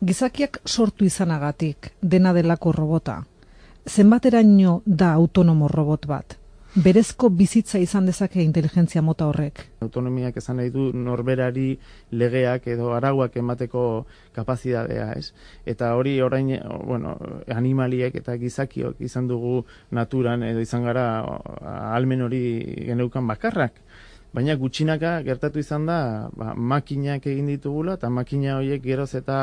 gizakiak sortu izanagatik dena delako robota, zenbateraino da autonomo robot bat? Berezko bizitza izan dezake inteligentzia mota horrek? Autonomiak esan nahi du norberari legeak edo arauak emateko kapazitatea, ez? Eta hori orain, bueno, animaliek eta gizakiok izan dugu naturan edo izan gara almen hori geneukan bakarrak. Baina gutxinaka gertatu izan da, ba, makinak egin ditugula, eta makina horiek geroz eta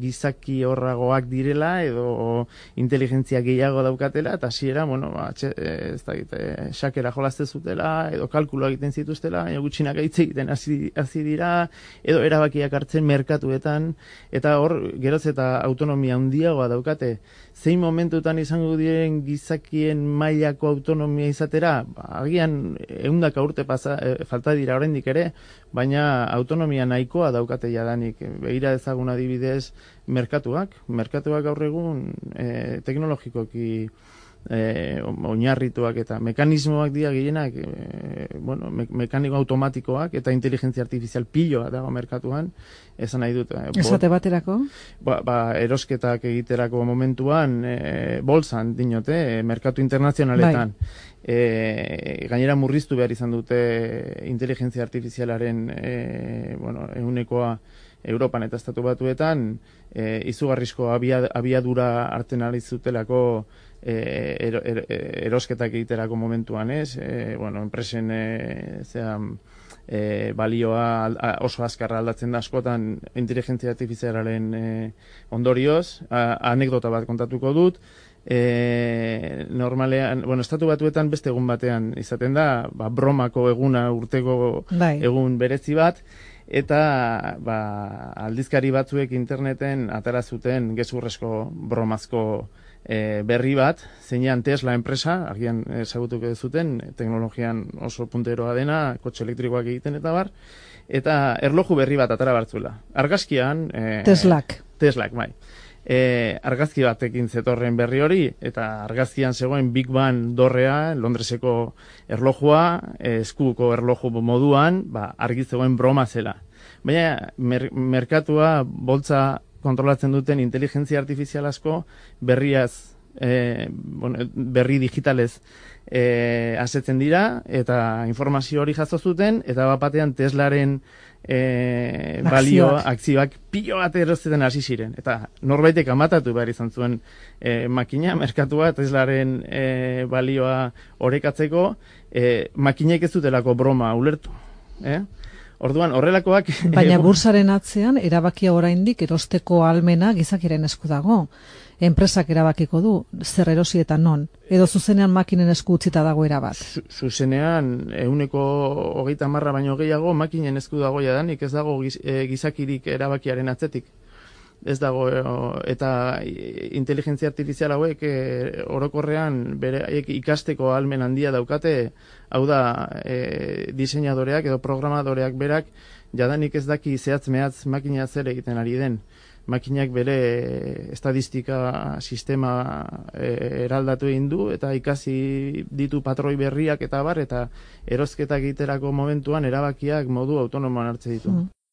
gizaki horragoak direla edo inteligentzia gehiago daukatela eta hasiera bueno ba ez da e, xakera jolaste zutela edo kalkulo egiten zituztela baina gutxinak hitz egiten hasi hasi dira edo erabakiak hartzen merkatuetan eta hor geroz eta autonomia handiagoa daukate. Zein momentutan izango diren gizakien mailako autonomia izatera? Ba, agian ehundaka urte pasa e, falta dira oraindik ere baina autonomia nahikoa daukate jadanik. Begira ezagun adibidez merkatuak, merkatuak gaur egun e, teknologikoki e, oinarrituak eta mekanismoak dira gehienak e, bueno, me, mekaniko automatikoak eta inteligentzia artifizial piloa dago merkatuan. Esan nahi dut e, esate baterako? Ba, ba, erosketak egiterako momentuan e, bolsan dinote e, merkatu internazionaletan. Bai. E, gainera murriztu behar izan dute inteligentzia artifizialaren e, bueno, eunekoa Europan eta estatu batuetan e, izugarrizko abiadura hartzen ari zutelako e, er, er, erosketak egiterako momentuan, ez? E, bueno, enpresen e, e, balioa oso azkarra aldatzen da askotan inteligentzia artifizialaren e, ondorioz, a, anekdota bat kontatuko dut, e, normalean, bueno, estatu batuetan beste egun batean izaten da, ba, bromako eguna urteko bai. egun berezi bat, eta ba, aldizkari batzuek interneten atera zuten gezurrezko bromazko e, berri bat, zeinean Tesla enpresa, agian ezagutuko zuten, teknologian oso punteroa dena, kotxe elektrikoak egiten eta bar, eta erloju berri bat atera bartzula. Argazkian... E, Teslak. Teslak, bai e, argazki batekin zetorren berri hori, eta argazkian zegoen Big Bang dorrea, Londreseko erlojua, eskuko erloju moduan, ba, argi zegoen broma zela. Baina merkatua boltza kontrolatzen duten inteligentzia artifizial asko berriaz, e, bueno, berri digitalez e, asetzen dira, eta informazio hori jaso zuten, eta bapatean Teslaren e, balio akzioak pilo bat erozten hasi ziren. Eta norbaitek amatatu behar izan zuen e, makina, merkatua, Teslaren e, balioa orekatzeko, e, makinek ez dutelako broma ulertu. Eh? Orduan, horrelakoak... Baina bursaren atzean, erabakia oraindik erosteko almena gizakiren esku dago. Enpresak erabakiko du zer erosi eta non. Edo zuzenean makinen esku utzita dago erabat. Zuzenean ehuneko hogeita marra baino gehiago makinen esku dago jadanik ez dago e, gizakirik erabakiaren atzetik ez dago e, eta inteligentzia artifizial hauek e, orokorrean bere ikasteko almen handia daukate hau da e, diseinadoreak edo programadoreak berak jadanik ez daki zehatz mehatz makina zer egiten ari den makinak bere estadistika sistema e, eraldatu egin du eta ikasi ditu patroi berriak eta bar eta erosketak egiterako momentuan erabakiak modu autonomoan hartze ditu. Mm.